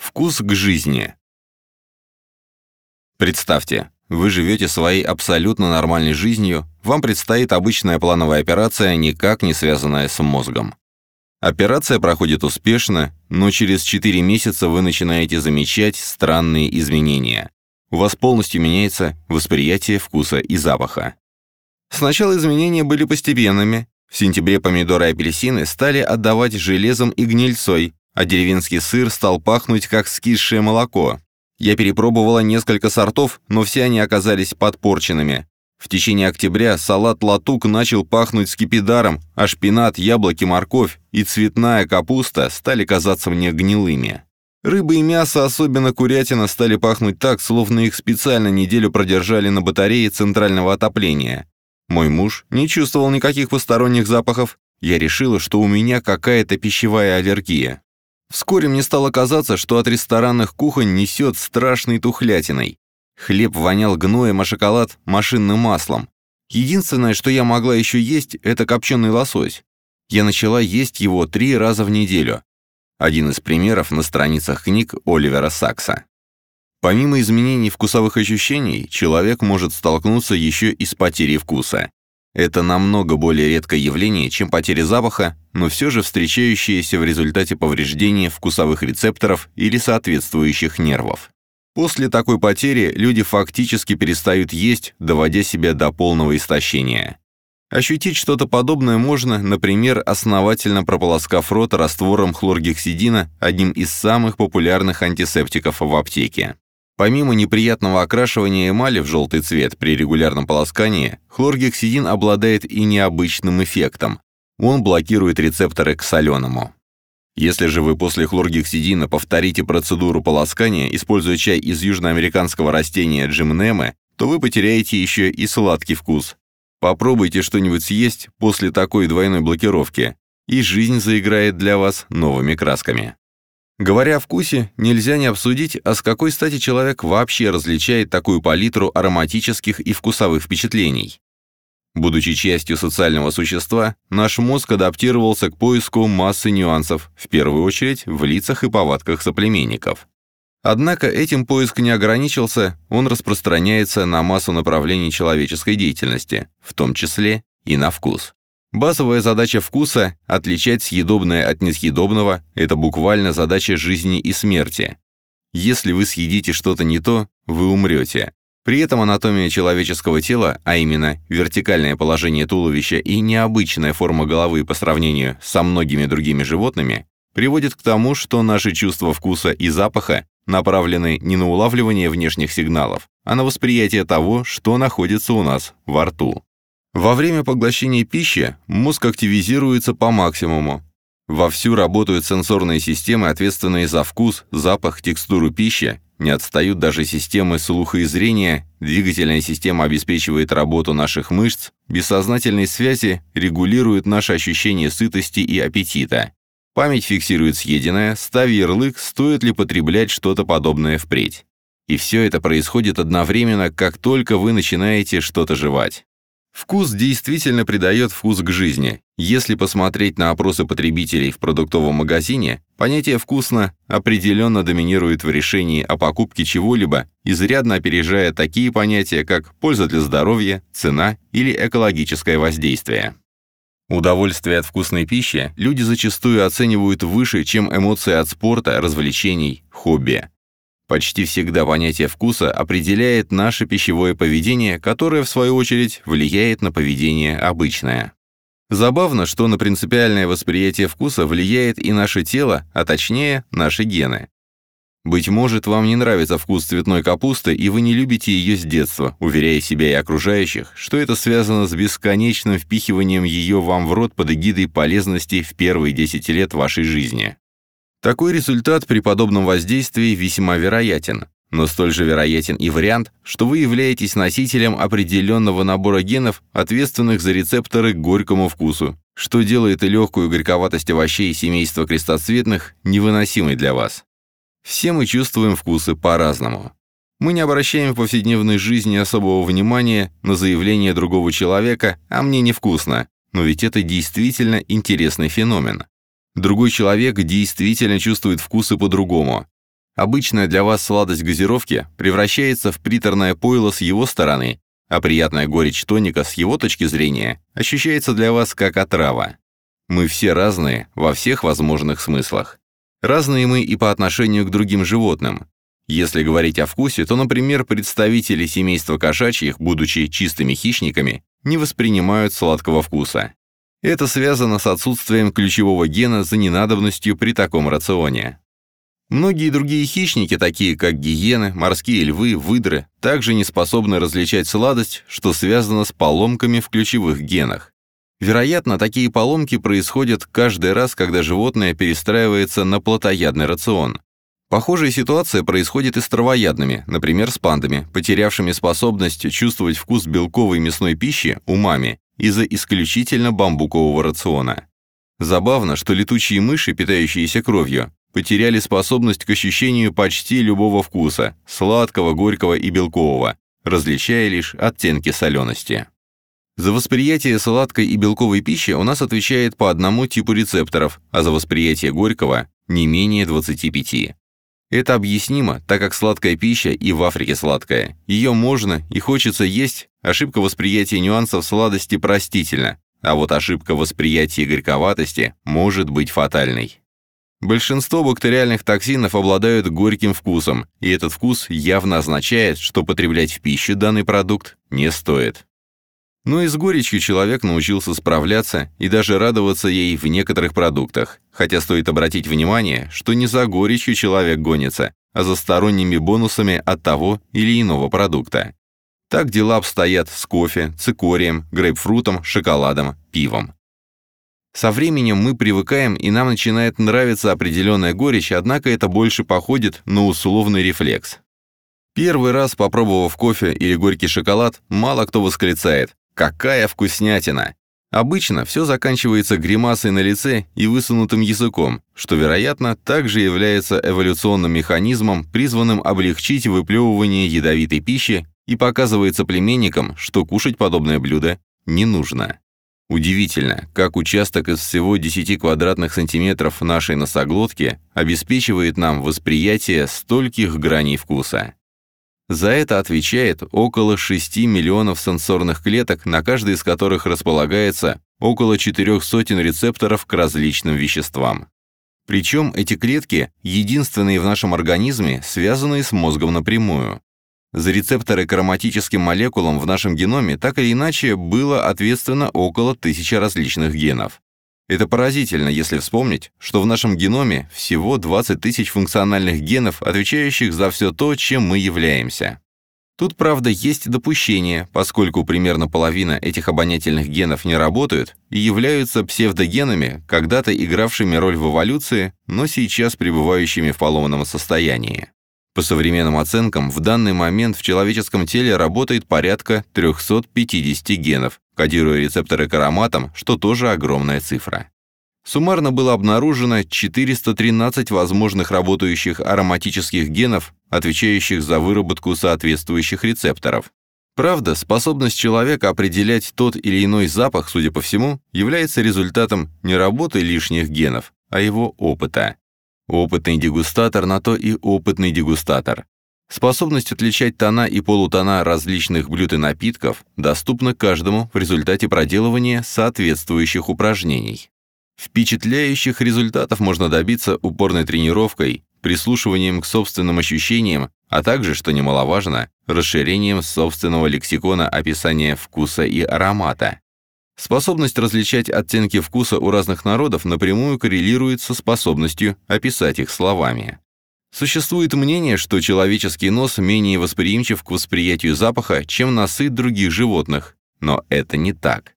Вкус к жизни. Представьте, вы живете своей абсолютно нормальной жизнью, вам предстоит обычная плановая операция, никак не связанная с мозгом. Операция проходит успешно, но через 4 месяца вы начинаете замечать странные изменения. У вас полностью меняется восприятие вкуса и запаха. Сначала изменения были постепенными. В сентябре помидоры и апельсины стали отдавать железом и гнильцой, а деревенский сыр стал пахнуть как скисшее молоко. Я перепробовала несколько сортов, но все они оказались подпорченными. В течение октября салат латук начал пахнуть скипидаром, а шпинат, яблоки, морковь и цветная капуста стали казаться мне гнилыми. Рыба и мясо, особенно курятина, стали пахнуть так, словно их специально неделю продержали на батарее центрального отопления. Мой муж не чувствовал никаких посторонних запахов. Я решила, что у меня какая-то пищевая аллергия. Вскоре мне стало казаться, что от ресторанных кухонь несет страшной тухлятиной. Хлеб вонял гноем, а шоколад – машинным маслом. Единственное, что я могла еще есть, это копченый лосось. Я начала есть его три раза в неделю. Один из примеров на страницах книг Оливера Сакса. Помимо изменений вкусовых ощущений, человек может столкнуться еще и с потерей вкуса. Это намного более редкое явление, чем потеря запаха, но все же встречающееся в результате повреждения вкусовых рецепторов или соответствующих нервов. После такой потери люди фактически перестают есть, доводя себя до полного истощения. Ощутить что-то подобное можно, например, основательно прополоскав рот раствором хлоргексидина, одним из самых популярных антисептиков в аптеке. Помимо неприятного окрашивания эмали в желтый цвет при регулярном полоскании, хлоргексидин обладает и необычным эффектом. Он блокирует рецепторы к соленому. Если же вы после хлоргексидина повторите процедуру полоскания, используя чай из южноамериканского растения джимнемы, то вы потеряете еще и сладкий вкус. Попробуйте что-нибудь съесть после такой двойной блокировки, и жизнь заиграет для вас новыми красками. Говоря о вкусе, нельзя не обсудить, а с какой стати человек вообще различает такую палитру ароматических и вкусовых впечатлений. Будучи частью социального существа, наш мозг адаптировался к поиску массы нюансов, в первую очередь в лицах и повадках соплеменников. Однако этим поиск не ограничился, он распространяется на массу направлений человеческой деятельности, в том числе и на вкус. Базовая задача вкуса – отличать съедобное от несъедобного – это буквально задача жизни и смерти. Если вы съедите что-то не то, вы умрете. При этом анатомия человеческого тела, а именно вертикальное положение туловища и необычная форма головы по сравнению со многими другими животными, приводит к тому, что наши чувства вкуса и запаха направлены не на улавливание внешних сигналов, а на восприятие того, что находится у нас во рту. Во время поглощения пищи мозг активизируется по максимуму. Вовсю работают сенсорные системы, ответственные за вкус, запах, текстуру пищи, не отстают даже системы слуха и зрения, двигательная система обеспечивает работу наших мышц, бессознательные связи регулируют наше ощущение сытости и аппетита. Память фиксирует съеденное, ставя ярлык, стоит ли потреблять что-то подобное впредь. И все это происходит одновременно, как только вы начинаете что-то жевать. Вкус действительно придает вкус к жизни. Если посмотреть на опросы потребителей в продуктовом магазине, понятие «вкусно» определенно доминирует в решении о покупке чего-либо, изрядно опережая такие понятия, как польза для здоровья, цена или экологическое воздействие. Удовольствие от вкусной пищи люди зачастую оценивают выше, чем эмоции от спорта, развлечений, хобби. Почти всегда понятие вкуса определяет наше пищевое поведение, которое, в свою очередь, влияет на поведение обычное. Забавно, что на принципиальное восприятие вкуса влияет и наше тело, а точнее, наши гены. Быть может, вам не нравится вкус цветной капусты, и вы не любите ее с детства, уверяя себя и окружающих, что это связано с бесконечным впихиванием ее вам в рот под эгидой полезности в первые 10 лет вашей жизни. Такой результат при подобном воздействии весьма вероятен, но столь же вероятен и вариант, что вы являетесь носителем определенного набора генов, ответственных за рецепторы к горькому вкусу, что делает и легкую горьковатость овощей семейства крестоцветных невыносимой для вас. Все мы чувствуем вкусы по-разному. Мы не обращаем в повседневной жизни особого внимания на заявление другого человека «а мне невкусно», но ведь это действительно интересный феномен. Другой человек действительно чувствует вкусы по-другому. Обычная для вас сладость газировки превращается в приторное пойло с его стороны, а приятная горечь тоника с его точки зрения ощущается для вас как отрава. Мы все разные во всех возможных смыслах. Разные мы и по отношению к другим животным. Если говорить о вкусе, то, например, представители семейства кошачьих, будучи чистыми хищниками, не воспринимают сладкого вкуса. Это связано с отсутствием ключевого гена за ненадобностью при таком рационе. Многие другие хищники, такие как гиены, морские львы, выдры, также не способны различать сладость, что связано с поломками в ключевых генах. Вероятно, такие поломки происходят каждый раз, когда животное перестраивается на плотоядный рацион. Похожая ситуация происходит и с травоядными, например, с пандами, потерявшими способность чувствовать вкус белковой мясной пищи умами из-за исключительно бамбукового рациона. Забавно, что летучие мыши, питающиеся кровью, потеряли способность к ощущению почти любого вкуса – сладкого, горького и белкового, различая лишь оттенки солености. За восприятие сладкой и белковой пищи у нас отвечает по одному типу рецепторов, а за восприятие горького – не менее 25. Это объяснимо, так как сладкая пища и в Африке сладкая. Ее можно и хочется есть, ошибка восприятия нюансов сладости простительна, а вот ошибка восприятия горьковатости может быть фатальной. Большинство бактериальных токсинов обладают горьким вкусом, и этот вкус явно означает, что потреблять в пищу данный продукт не стоит. Но и с горечью человек научился справляться и даже радоваться ей в некоторых продуктах, хотя стоит обратить внимание, что не за горечью человек гонится, а за сторонними бонусами от того или иного продукта. Так дела обстоят с кофе, цикорием, грейпфрутом, шоколадом, пивом. Со временем мы привыкаем, и нам начинает нравиться определенная горечь, однако это больше походит на условный рефлекс. Первый раз попробовав кофе или горький шоколад, мало кто восклицает «Какая вкуснятина!». Обычно все заканчивается гримасой на лице и высунутым языком, что, вероятно, также является эволюционным механизмом, призванным облегчить выплевывание ядовитой пищи и показывает соплеменникам, что кушать подобное блюдо не нужно. Удивительно, как участок из всего 10 квадратных сантиметров нашей носоглотки обеспечивает нам восприятие стольких граней вкуса. За это отвечает около 6 миллионов сенсорных клеток, на каждой из которых располагается около четырех сотен рецепторов к различным веществам. Причем эти клетки, единственные в нашем организме, связанные с мозгом напрямую. За рецепторы к ароматическим молекулам в нашем геноме так или иначе было ответственно около тысячи различных генов. Это поразительно, если вспомнить, что в нашем геноме всего 20 тысяч функциональных генов, отвечающих за все то, чем мы являемся. Тут, правда, есть допущение, поскольку примерно половина этих обонятельных генов не работают и являются псевдогенами, когда-то игравшими роль в эволюции, но сейчас пребывающими в поломанном состоянии. По современным оценкам, в данный момент в человеческом теле работает порядка 350 генов, кодируя рецепторы к ароматам, что тоже огромная цифра. Суммарно было обнаружено 413 возможных работающих ароматических генов, отвечающих за выработку соответствующих рецепторов. Правда, способность человека определять тот или иной запах, судя по всему, является результатом не работы лишних генов, а его опыта. Опытный дегустатор на то и опытный дегустатор. Способность отличать тона и полутона различных блюд и напитков доступна каждому в результате проделывания соответствующих упражнений. Впечатляющих результатов можно добиться упорной тренировкой, прислушиванием к собственным ощущениям, а также, что немаловажно, расширением собственного лексикона описания вкуса и аромата. Способность различать оттенки вкуса у разных народов напрямую коррелирует со способностью описать их словами. Существует мнение, что человеческий нос менее восприимчив к восприятию запаха, чем носы других животных, но это не так.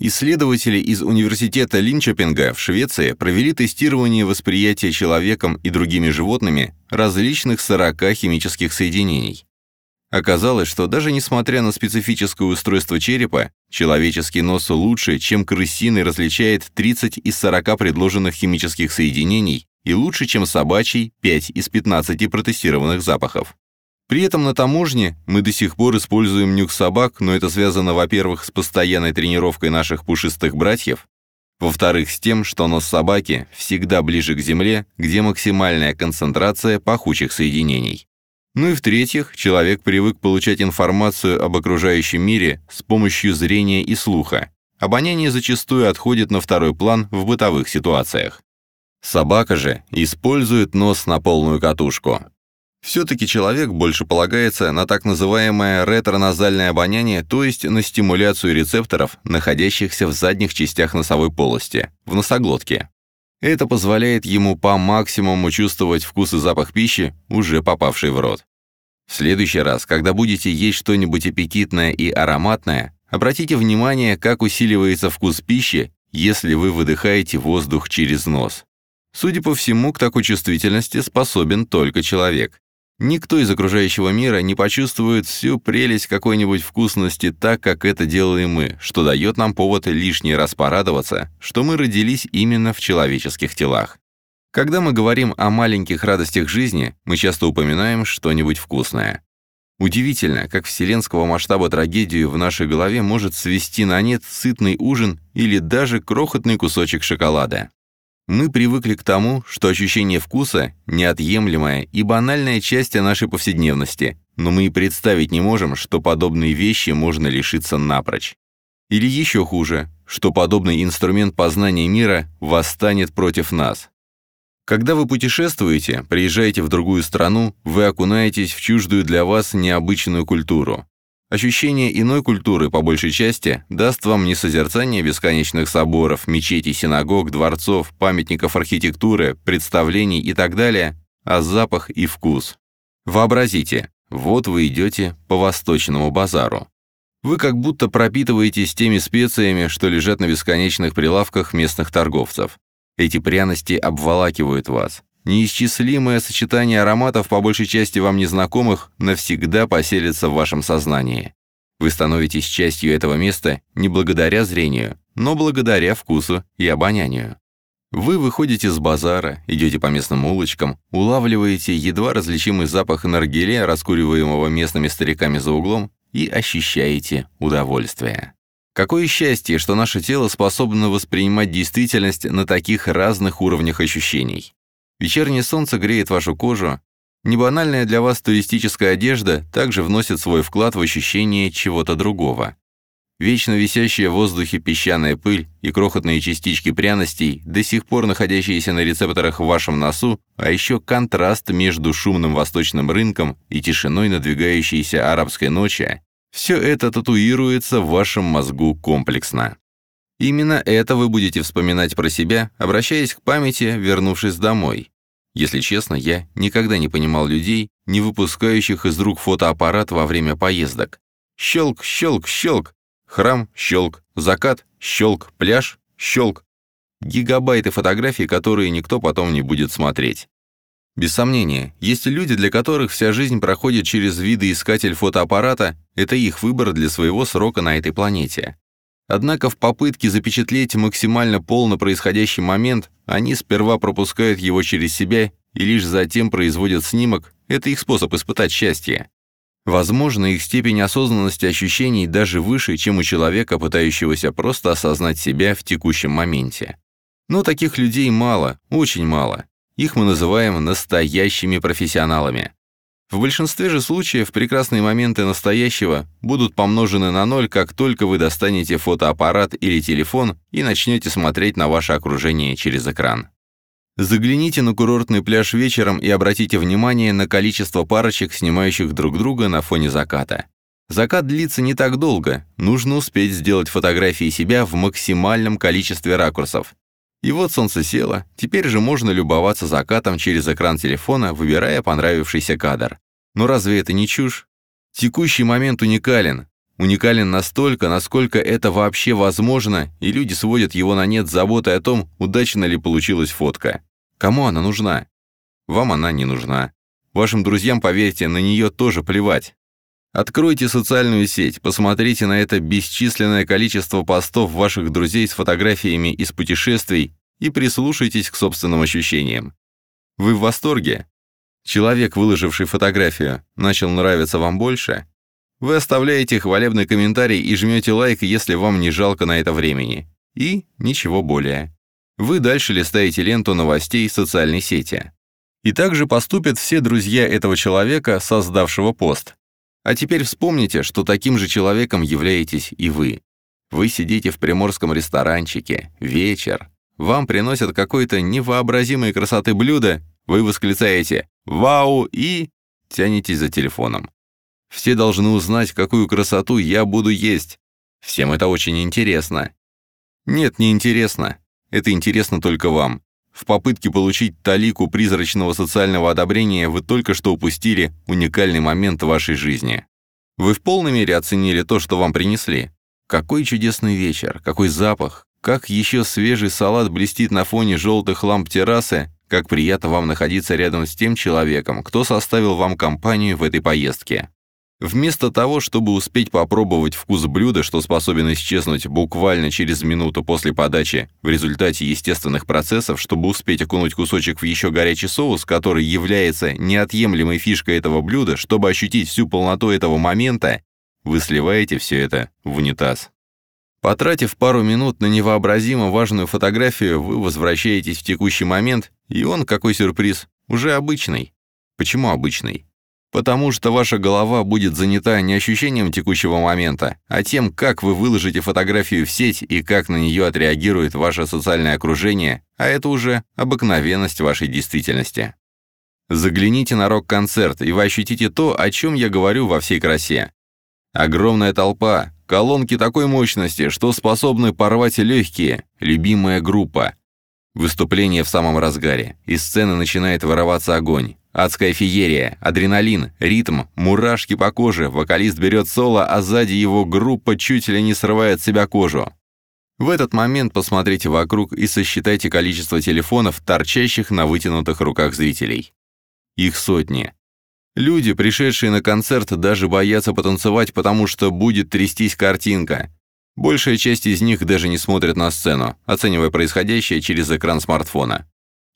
Исследователи из Университета Линчопинга в Швеции провели тестирование восприятия человеком и другими животными различных 40 химических соединений. Оказалось, что даже несмотря на специфическое устройство черепа, человеческий нос лучше, чем крысиный, различает 30 из 40 предложенных химических соединений и лучше, чем собачий, 5 из 15 протестированных запахов. При этом на таможне мы до сих пор используем нюх собак, но это связано, во-первых, с постоянной тренировкой наших пушистых братьев, Во-вторых, с тем, что нос собаки всегда ближе к земле, где максимальная концентрация пахучих соединений. Ну и в-третьих, человек привык получать информацию об окружающем мире с помощью зрения и слуха. Обоняние зачастую отходит на второй план в бытовых ситуациях. Собака же использует нос на полную катушку. Все-таки человек больше полагается на так называемое ретроназальное обоняние, то есть на стимуляцию рецепторов, находящихся в задних частях носовой полости, в носоглотке. Это позволяет ему по максимуму чувствовать вкус и запах пищи, уже попавшей в рот. В следующий раз, когда будете есть что-нибудь аппетитное и ароматное, обратите внимание, как усиливается вкус пищи, если вы выдыхаете воздух через нос. Судя по всему, к такой чувствительности способен только человек. Никто из окружающего мира не почувствует всю прелесть какой-нибудь вкусности так, как это делаем мы, что дает нам повод лишний раз порадоваться, что мы родились именно в человеческих телах. Когда мы говорим о маленьких радостях жизни, мы часто упоминаем что-нибудь вкусное. Удивительно, как вселенского масштаба трагедию в нашей голове может свести на нет сытный ужин или даже крохотный кусочек шоколада. Мы привыкли к тому, что ощущение вкуса – неотъемлемая и банальная часть нашей повседневности, но мы и представить не можем, что подобные вещи можно лишиться напрочь. Или еще хуже, что подобный инструмент познания мира восстанет против нас. Когда вы путешествуете, приезжаете в другую страну, вы окунаетесь в чуждую для вас необычную культуру. Ощущение иной культуры, по большей части, даст вам не созерцание бесконечных соборов, мечетей, синагог, дворцов, памятников архитектуры, представлений и так далее, а запах и вкус. Вообразите, вот вы идете по восточному базару. Вы как будто пропитываетесь теми специями, что лежат на бесконечных прилавках местных торговцев. Эти пряности обволакивают вас. Неисчислимое сочетание ароматов, по большей части вам незнакомых, навсегда поселится в вашем сознании. Вы становитесь частью этого места не благодаря зрению, но благодаря вкусу и обонянию. Вы выходите с базара, идете по местным улочкам, улавливаете едва различимый запах наргиле, раскуриваемого местными стариками за углом, и ощущаете удовольствие. Какое счастье, что наше тело способно воспринимать действительность на таких разных уровнях ощущений. Вечернее солнце греет вашу кожу. Небанальная для вас туристическая одежда также вносит свой вклад в ощущение чего-то другого. Вечно висящая в воздухе песчаная пыль и крохотные частички пряностей, до сих пор находящиеся на рецепторах в вашем носу, а еще контраст между шумным восточным рынком и тишиной надвигающейся арабской ночи, все это татуируется в вашем мозгу комплексно. Именно это вы будете вспоминать про себя, обращаясь к памяти, вернувшись домой. Если честно, я никогда не понимал людей, не выпускающих из рук фотоаппарат во время поездок. Щелк, щелк, щелк. Храм, щелк. Закат, щелк. Пляж, щелк. Гигабайты фотографий, которые никто потом не будет смотреть. Без сомнения, есть люди, для которых вся жизнь проходит через видоискатель фотоаппарата, это их выбор для своего срока на этой планете. Однако в попытке запечатлеть максимально полно происходящий момент, они сперва пропускают его через себя и лишь затем производят снимок. Это их способ испытать счастье. Возможно, их степень осознанности ощущений даже выше, чем у человека, пытающегося просто осознать себя в текущем моменте. Но таких людей мало, очень мало. Их мы называем настоящими профессионалами. В большинстве же случаев прекрасные моменты настоящего будут помножены на ноль, как только вы достанете фотоаппарат или телефон и начнете смотреть на ваше окружение через экран. Загляните на курортный пляж вечером и обратите внимание на количество парочек, снимающих друг друга на фоне заката. Закат длится не так долго, нужно успеть сделать фотографии себя в максимальном количестве ракурсов. И вот солнце село, теперь же можно любоваться закатом через экран телефона, выбирая понравившийся кадр. Но разве это не чушь? Текущий момент уникален. Уникален настолько, насколько это вообще возможно, и люди сводят его на нет заботой о том, удачно ли получилась фотка. Кому она нужна? Вам она не нужна. Вашим друзьям, поверьте, на нее тоже плевать. Откройте социальную сеть, посмотрите на это бесчисленное количество постов ваших друзей с фотографиями из путешествий и прислушайтесь к собственным ощущениям. Вы в восторге? Человек, выложивший фотографию, начал нравиться вам больше? Вы оставляете хвалебный комментарий и жмете лайк, если вам не жалко на это времени. И ничего более. Вы дальше листаете ленту новостей социальной сети. И также поступят все друзья этого человека, создавшего пост. А теперь вспомните, что таким же человеком являетесь и вы. Вы сидите в приморском ресторанчике, вечер, вам приносят какой-то невообразимой красоты блюдо, вы восклицаете «Вау!» и тянетесь за телефоном. Все должны узнать, какую красоту я буду есть. Всем это очень интересно. Нет, не интересно. Это интересно только вам. В попытке получить талику призрачного социального одобрения вы только что упустили уникальный момент вашей жизни. Вы в полной мере оценили то, что вам принесли. Какой чудесный вечер, какой запах, как еще свежий салат блестит на фоне желтых ламп террасы, как приятно вам находиться рядом с тем человеком, кто составил вам компанию в этой поездке. Вместо того, чтобы успеть попробовать вкус блюда, что способен исчезнуть буквально через минуту после подачи в результате естественных процессов, чтобы успеть окунуть кусочек в еще горячий соус, который является неотъемлемой фишкой этого блюда, чтобы ощутить всю полноту этого момента, вы сливаете все это в унитаз. Потратив пару минут на невообразимо важную фотографию, вы возвращаетесь в текущий момент, и он, какой сюрприз, уже обычный. Почему обычный? Потому что ваша голова будет занята не ощущением текущего момента, а тем, как вы выложите фотографию в сеть и как на нее отреагирует ваше социальное окружение, а это уже обыкновенность вашей действительности. Загляните на рок-концерт, и вы ощутите то, о чем я говорю во всей красе. Огромная толпа, колонки такой мощности, что способны порвать легкие, любимая группа. Выступление в самом разгаре, из сцены начинает вырываться огонь. Адская феерия, адреналин, ритм, мурашки по коже, вокалист берет соло, а сзади его группа чуть ли не срывает с себя кожу. В этот момент посмотрите вокруг и сосчитайте количество телефонов, торчащих на вытянутых руках зрителей. Их сотни. Люди, пришедшие на концерт, даже боятся потанцевать, потому что будет трястись картинка. Большая часть из них даже не смотрят на сцену, оценивая происходящее через экран смартфона.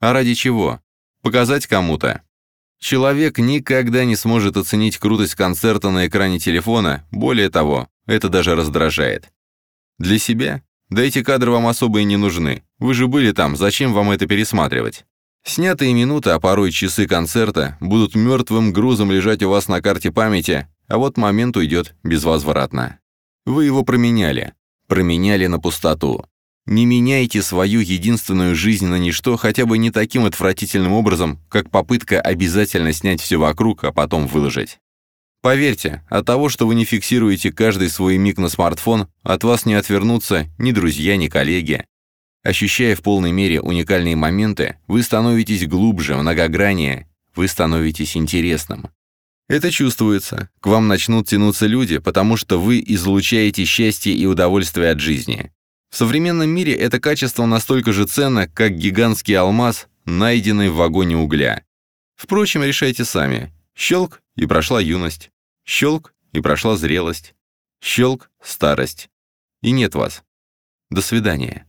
А ради чего? Показать кому-то? Человек никогда не сможет оценить крутость концерта на экране телефона, более того, это даже раздражает. Для себя? Да эти кадры вам особо и не нужны. Вы же были там, зачем вам это пересматривать? Снятые минуты, а порой часы концерта, будут мертвым грузом лежать у вас на карте памяти, а вот момент уйдет безвозвратно. Вы его променяли. Променяли на пустоту. Не меняйте свою единственную жизнь на ничто хотя бы не таким отвратительным образом, как попытка обязательно снять все вокруг, а потом выложить. Поверьте, от того, что вы не фиксируете каждый свой миг на смартфон, от вас не отвернутся ни друзья, ни коллеги. Ощущая в полной мере уникальные моменты, вы становитесь глубже, многограннее, вы становитесь интересным. Это чувствуется. К вам начнут тянуться люди, потому что вы излучаете счастье и удовольствие от жизни. В современном мире это качество настолько же ценно, как гигантский алмаз, найденный в вагоне угля. Впрочем, решайте сами. Щелк, и прошла юность. Щелк, и прошла зрелость. Щелк, старость. И нет вас. До свидания.